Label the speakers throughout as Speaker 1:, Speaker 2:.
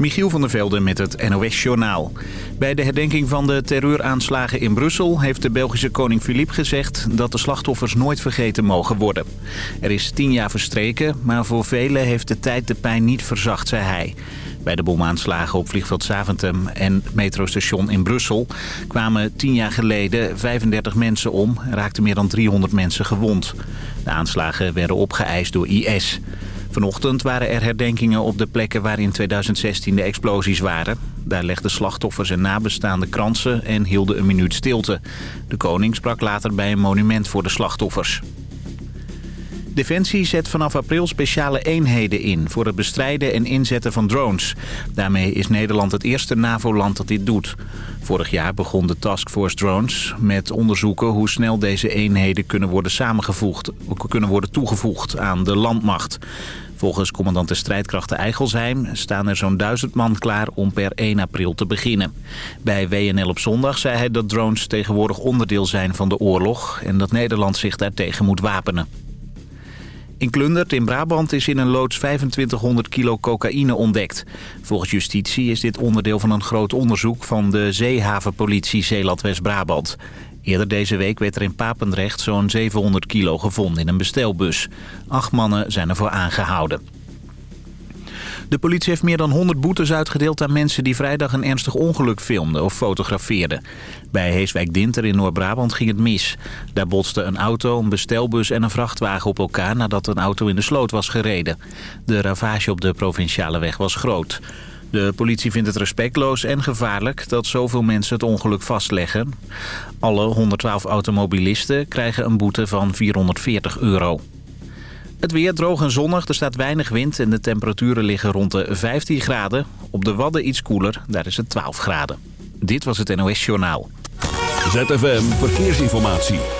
Speaker 1: Michiel van der Velde met het NOS-journaal. Bij de herdenking van de terreuraanslagen in Brussel... heeft de Belgische koning Filip gezegd dat de slachtoffers nooit vergeten mogen worden. Er is tien jaar verstreken, maar voor velen heeft de tijd de pijn niet verzacht, zei hij. Bij de bomaanslagen op vliegveld Zaventem en metrostation in Brussel... kwamen tien jaar geleden 35 mensen om en raakten meer dan 300 mensen gewond. De aanslagen werden opgeëist door IS... Vanochtend waren er herdenkingen op de plekken waar in 2016 de explosies waren. Daar legden slachtoffers en nabestaanden kransen en hielden een minuut stilte. De koning sprak later bij een monument voor de slachtoffers. Defensie zet vanaf april speciale eenheden in voor het bestrijden en inzetten van drones. Daarmee is Nederland het eerste NAVO-land dat dit doet. Vorig jaar begon de Taskforce Drones met onderzoeken hoe snel deze eenheden kunnen worden samengevoegd, kunnen worden toegevoegd aan de landmacht. Volgens commandant de strijdkrachten Eigelsheim staan er zo'n duizend man klaar om per 1 april te beginnen. Bij WNL op zondag zei hij dat drones tegenwoordig onderdeel zijn van de oorlog en dat Nederland zich daartegen moet wapenen. In Klundert in Brabant is in een loods 2500 kilo cocaïne ontdekt. Volgens justitie is dit onderdeel van een groot onderzoek van de zeehavenpolitie Zeeland-West-Brabant. Eerder deze week werd er in Papendrecht zo'n 700 kilo gevonden in een bestelbus. Acht mannen zijn ervoor aangehouden. De politie heeft meer dan 100 boetes uitgedeeld aan mensen die vrijdag een ernstig ongeluk filmden of fotografeerden. Bij Heeswijk-Dinter in Noord-Brabant ging het mis. Daar botsten een auto, een bestelbus en een vrachtwagen op elkaar nadat een auto in de sloot was gereden. De ravage op de provinciale weg was groot. De politie vindt het respectloos en gevaarlijk dat zoveel mensen het ongeluk vastleggen. Alle 112 automobilisten krijgen een boete van 440 euro. Het weer droog en zonnig, er staat weinig wind en de temperaturen liggen rond de 15 graden. Op de Wadden iets koeler, daar is het 12 graden. Dit was het NOS Journaal.
Speaker 2: ZFM Verkeersinformatie.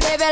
Speaker 3: Baby,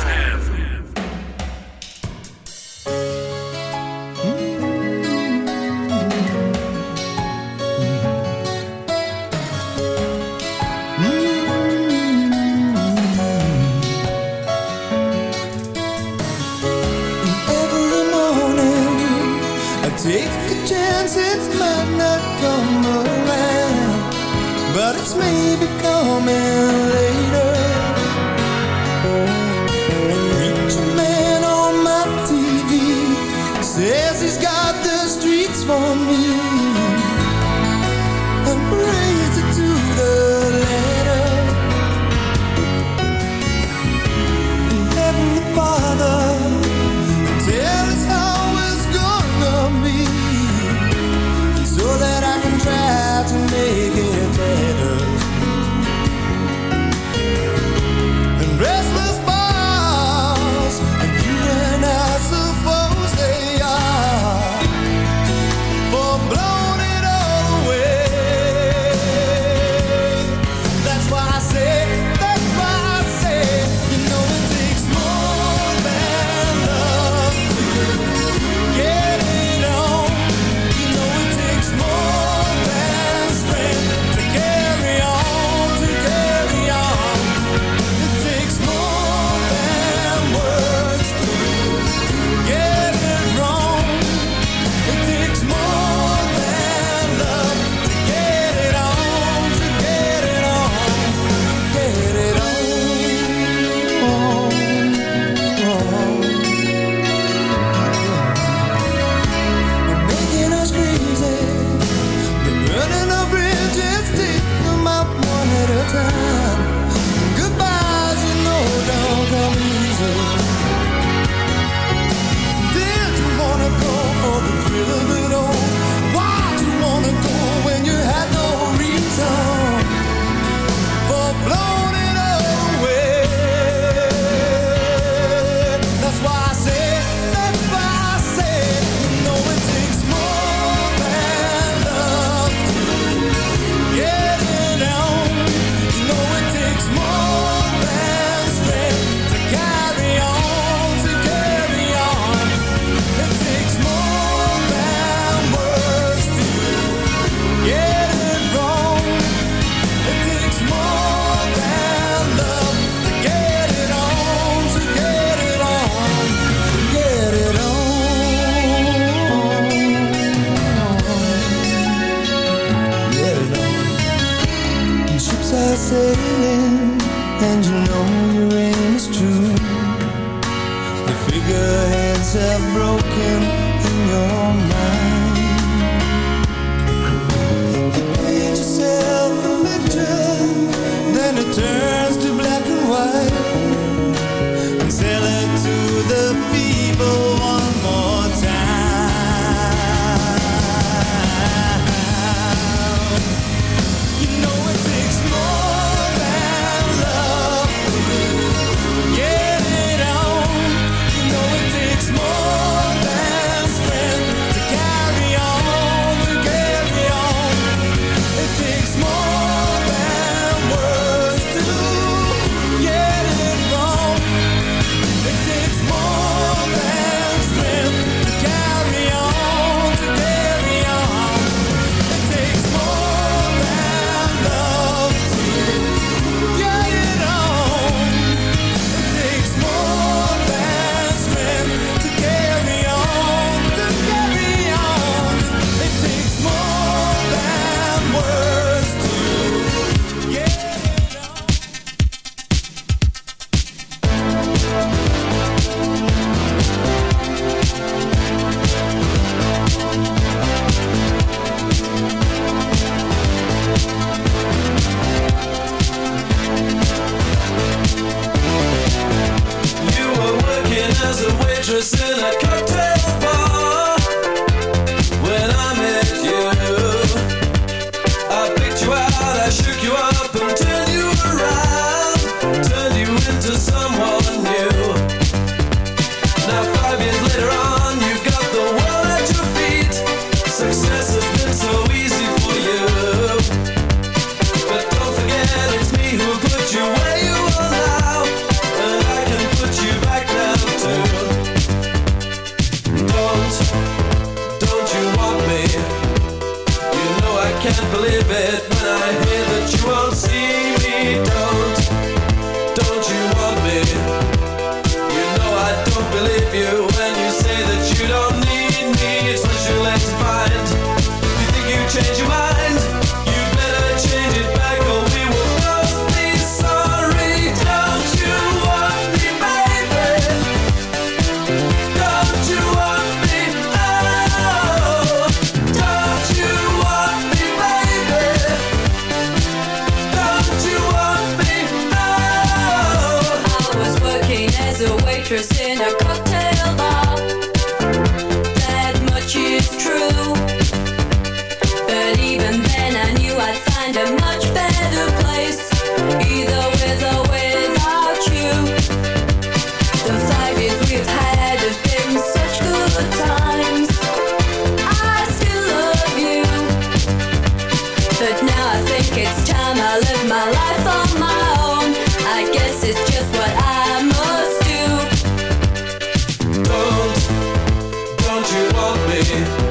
Speaker 2: saber.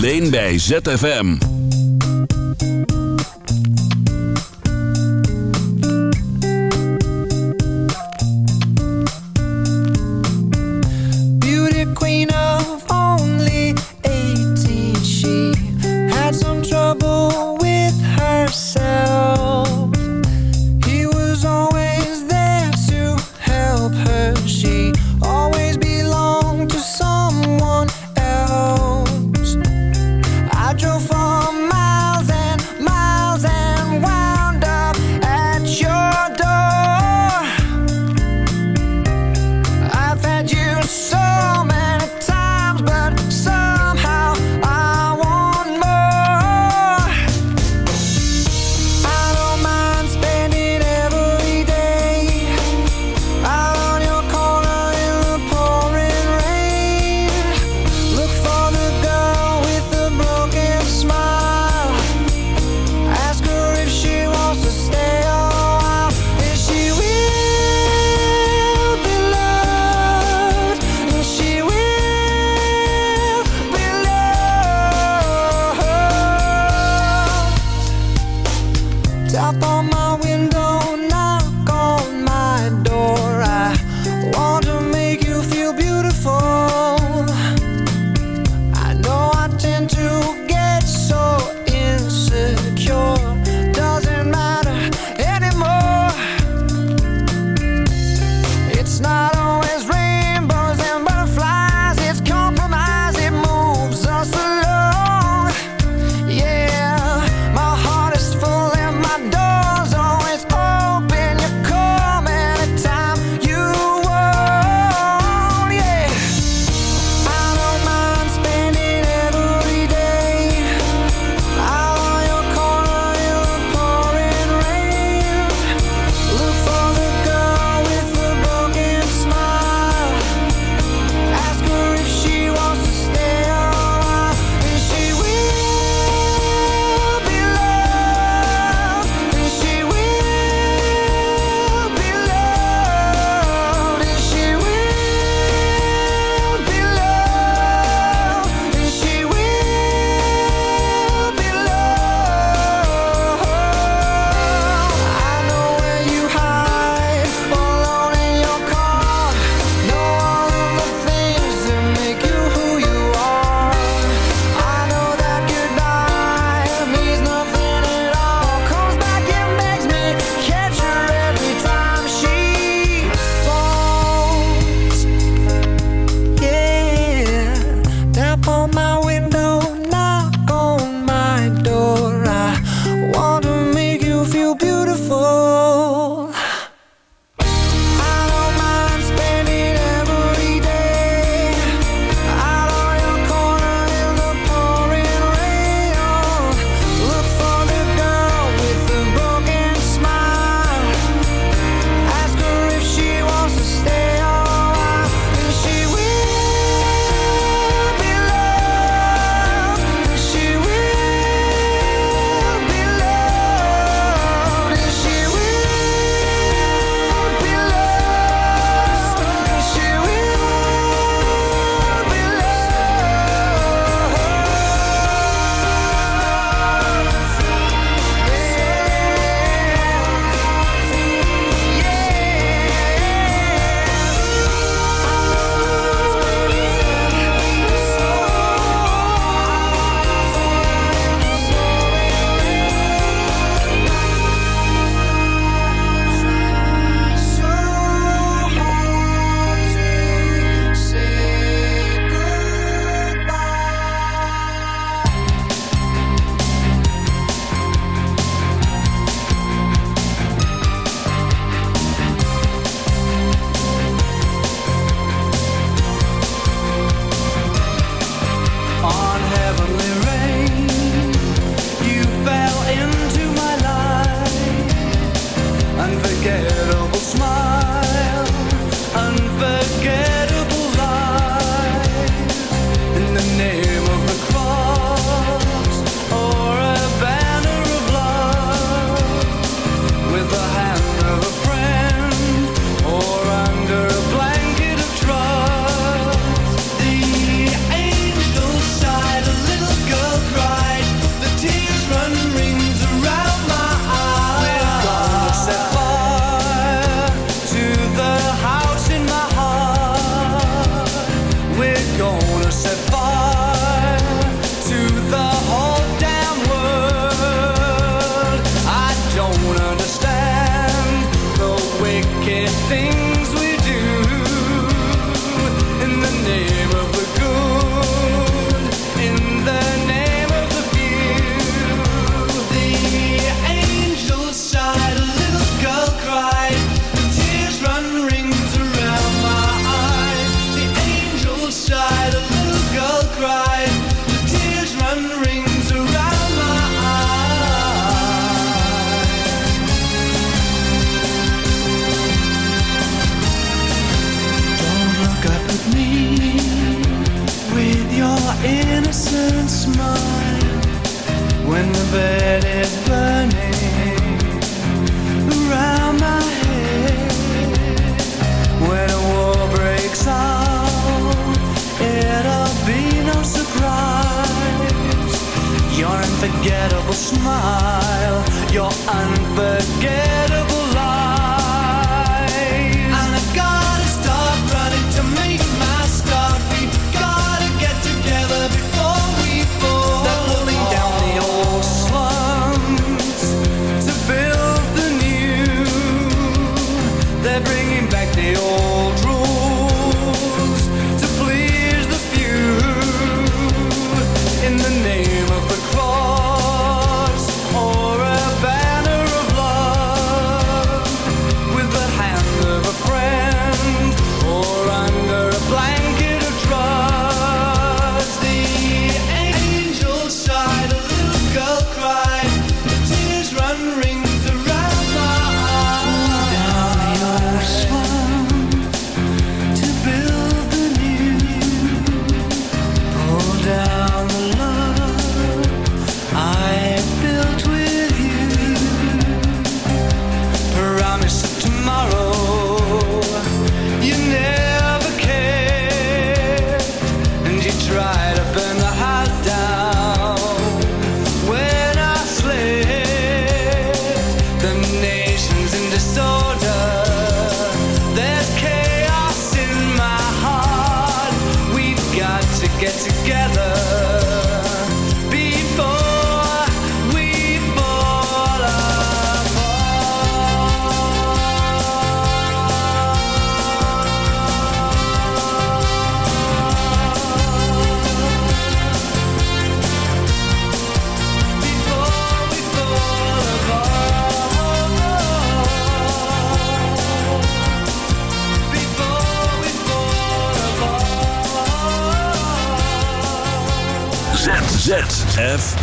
Speaker 2: Alleen bij ZFM.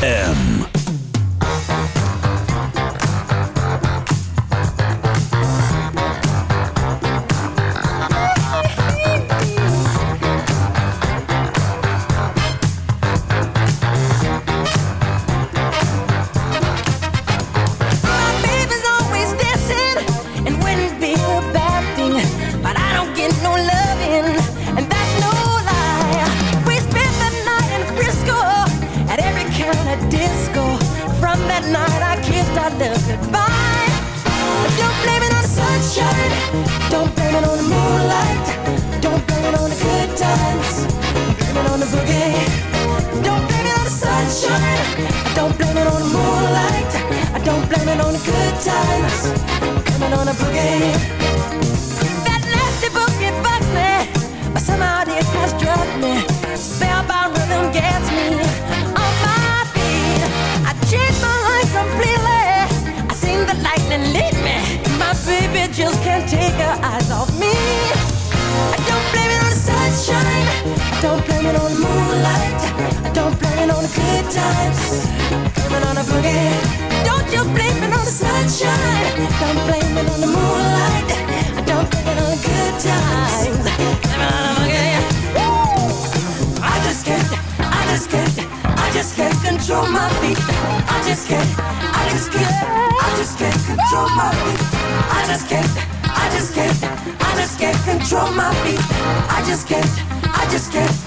Speaker 3: M. good
Speaker 4: times. blame it on a boogie. Don't you blame it on the sunshine. Don't blame it on the moonlight. Don't blame it on the good times. Coming on a boogie. Woo! I just can't. I just can't. I just can't control my feet. I just can't. I just can't. I just can't control my feet. I just can't. I just can't. I just can't control my feet. I just can't. I just can't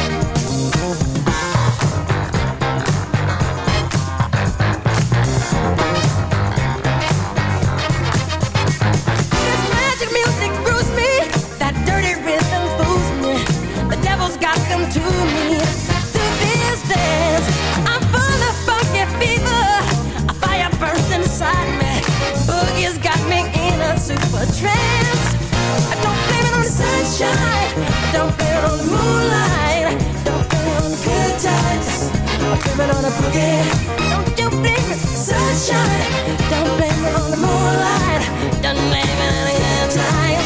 Speaker 5: sleeping on a boogie. Don't you blame the sunshine. Don't blame me on the moonlight. Don't blame me on the good time.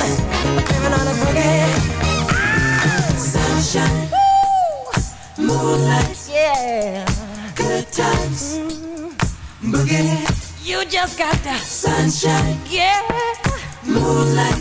Speaker 5: Living on a boogie. Ah, sunshine. Woo! Moonlight. Yeah. Good times. Mm. Boogie. You just got the sunshine. Yeah. Moonlight.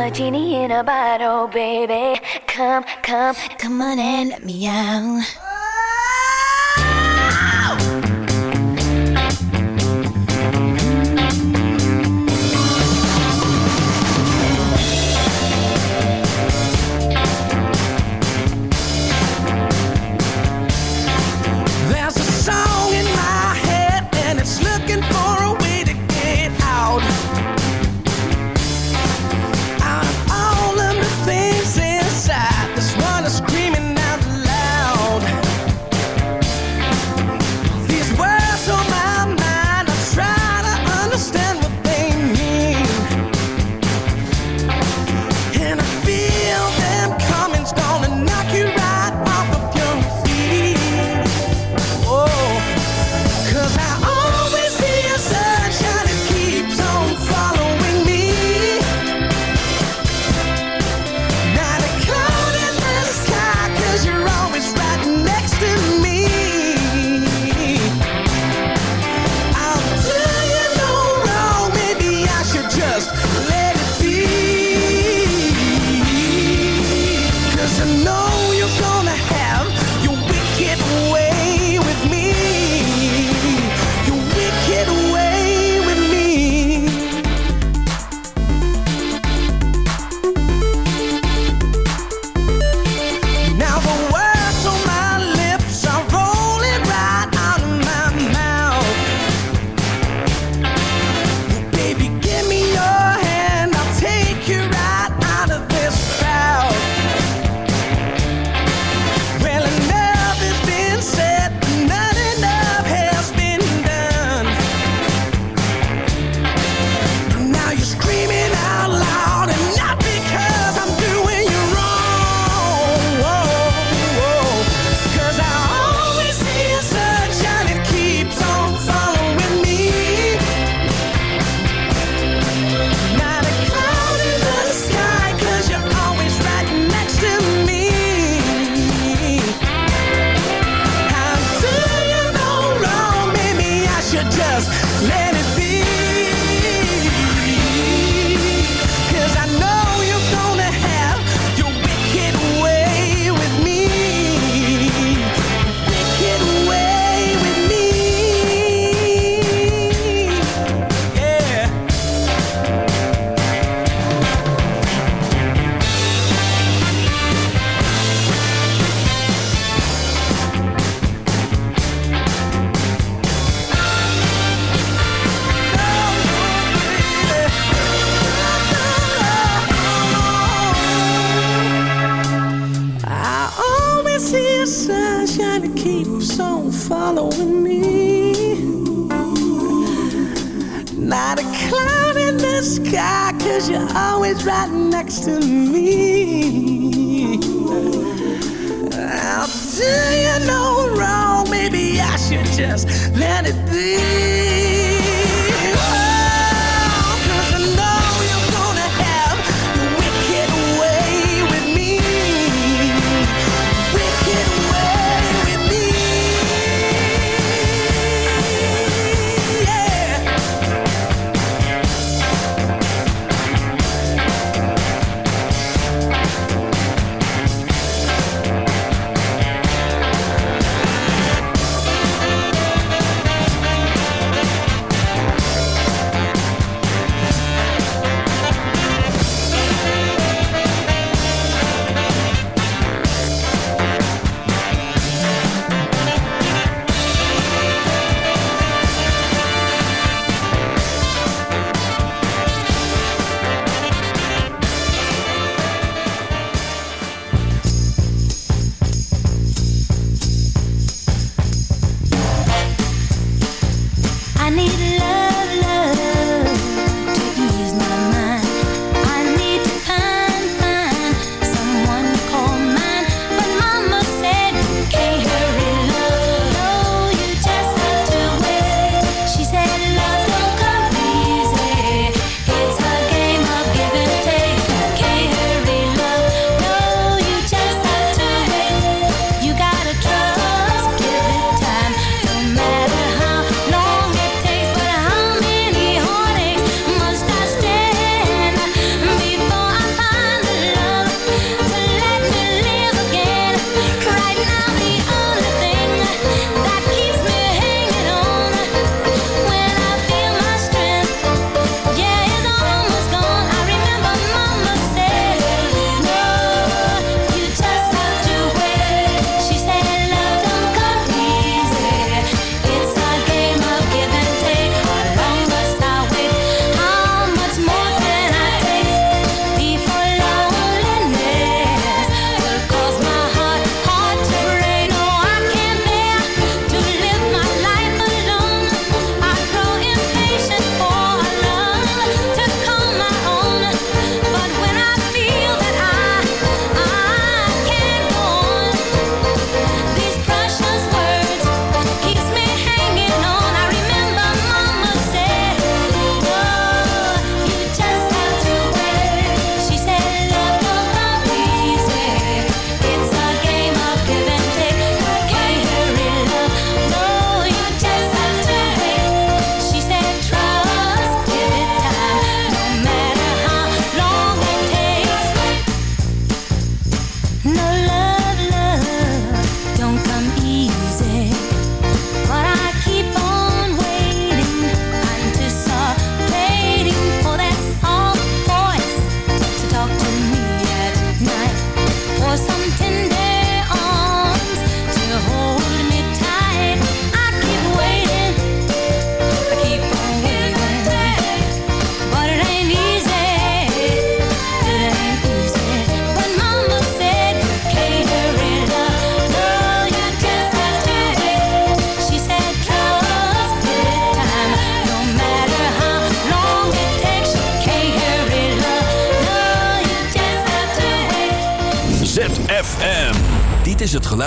Speaker 5: I'm a genie in a bottle, baby. Come, come, come on and let me out.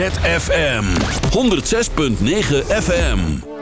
Speaker 3: ZFM 106.9 FM.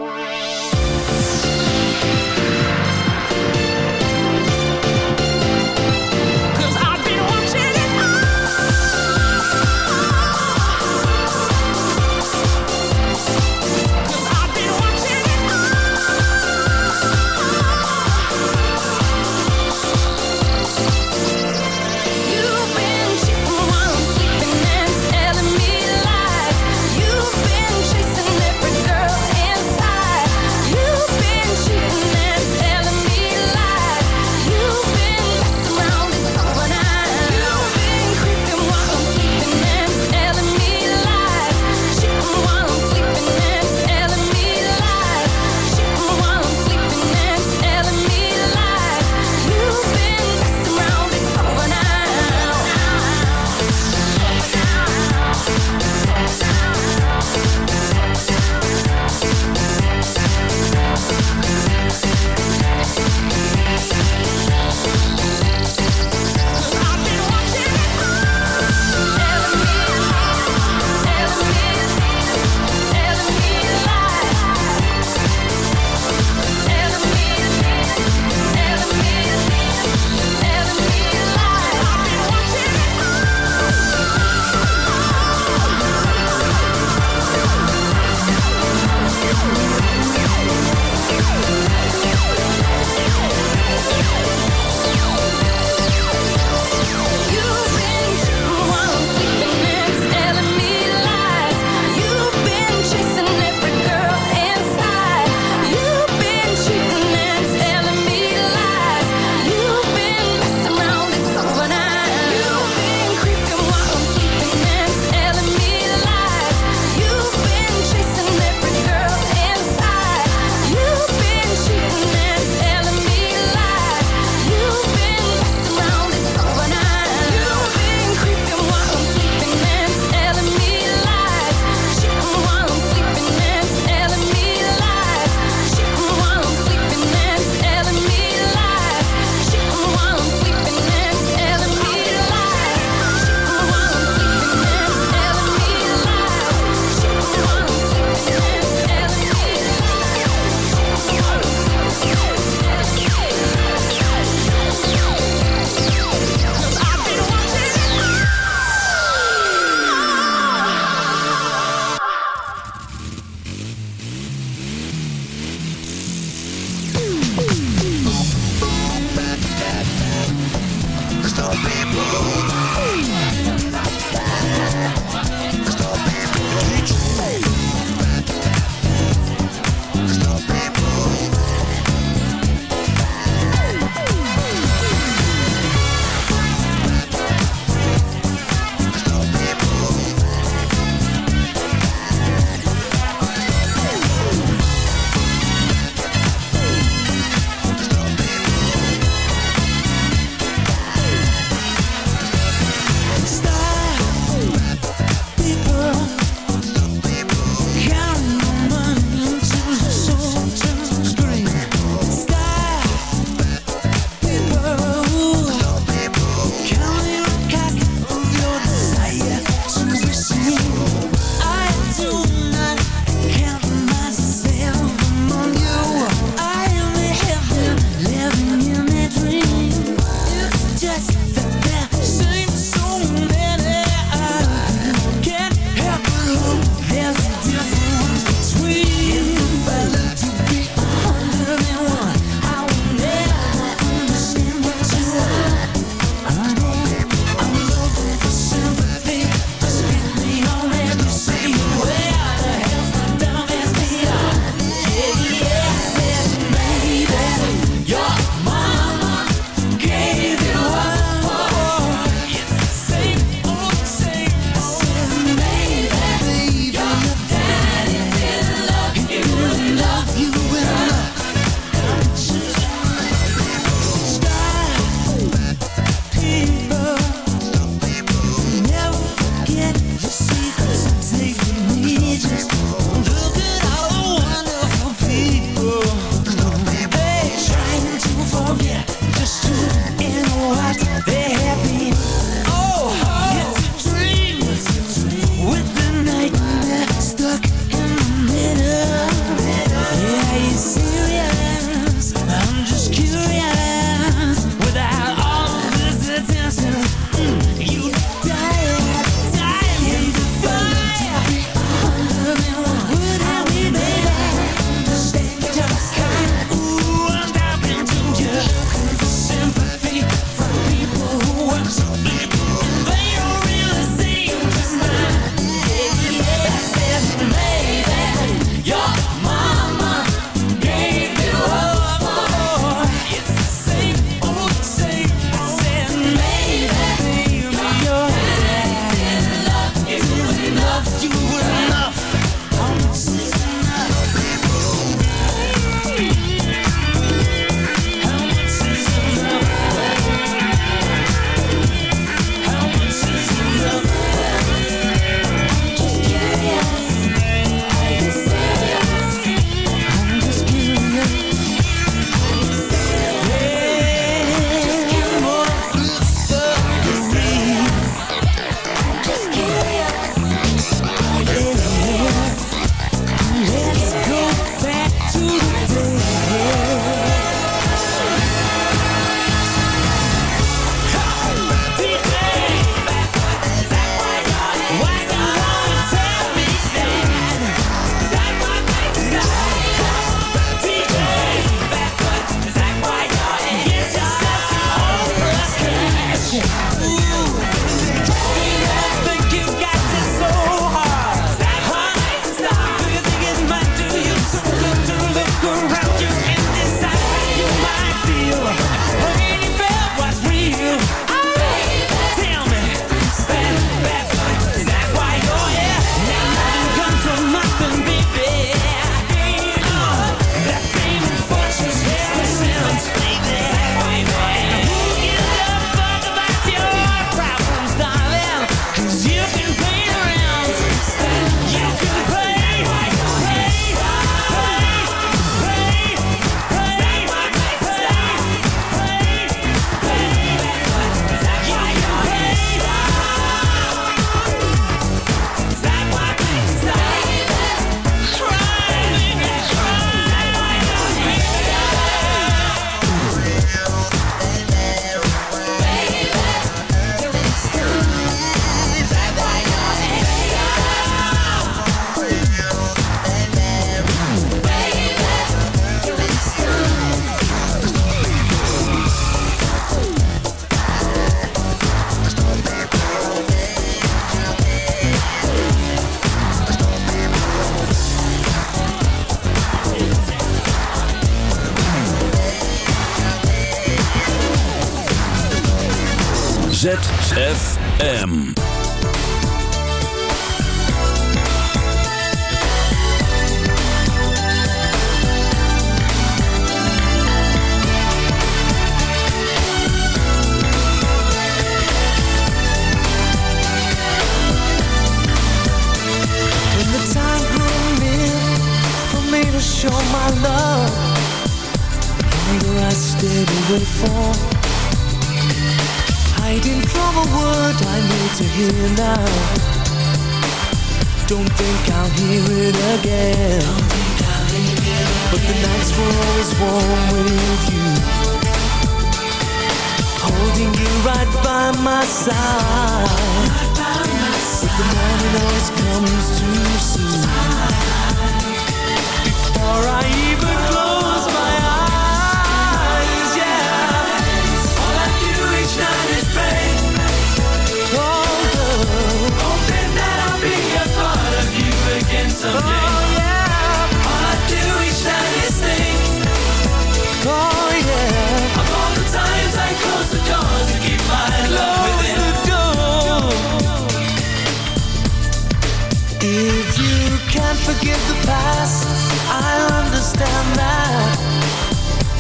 Speaker 6: If you can't forgive the past, I understand that.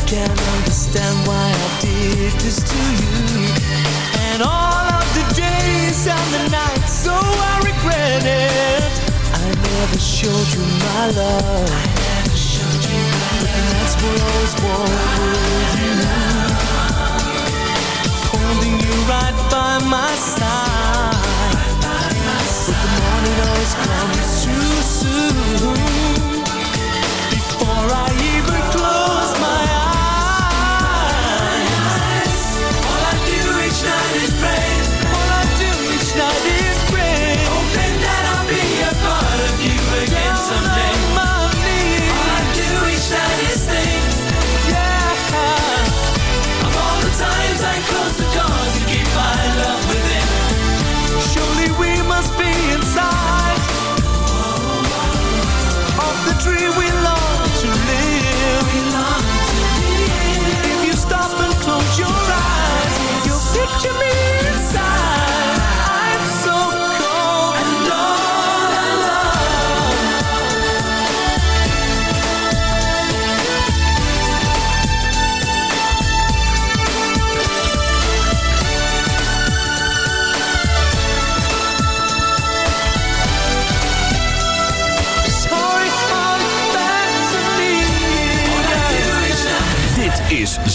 Speaker 6: Can't understand why I did this to you. And all of the days and the nights, so I regret it. I never showed you my love. I. And that's what I always wanted. Holding you right by my side comes too soon. Before I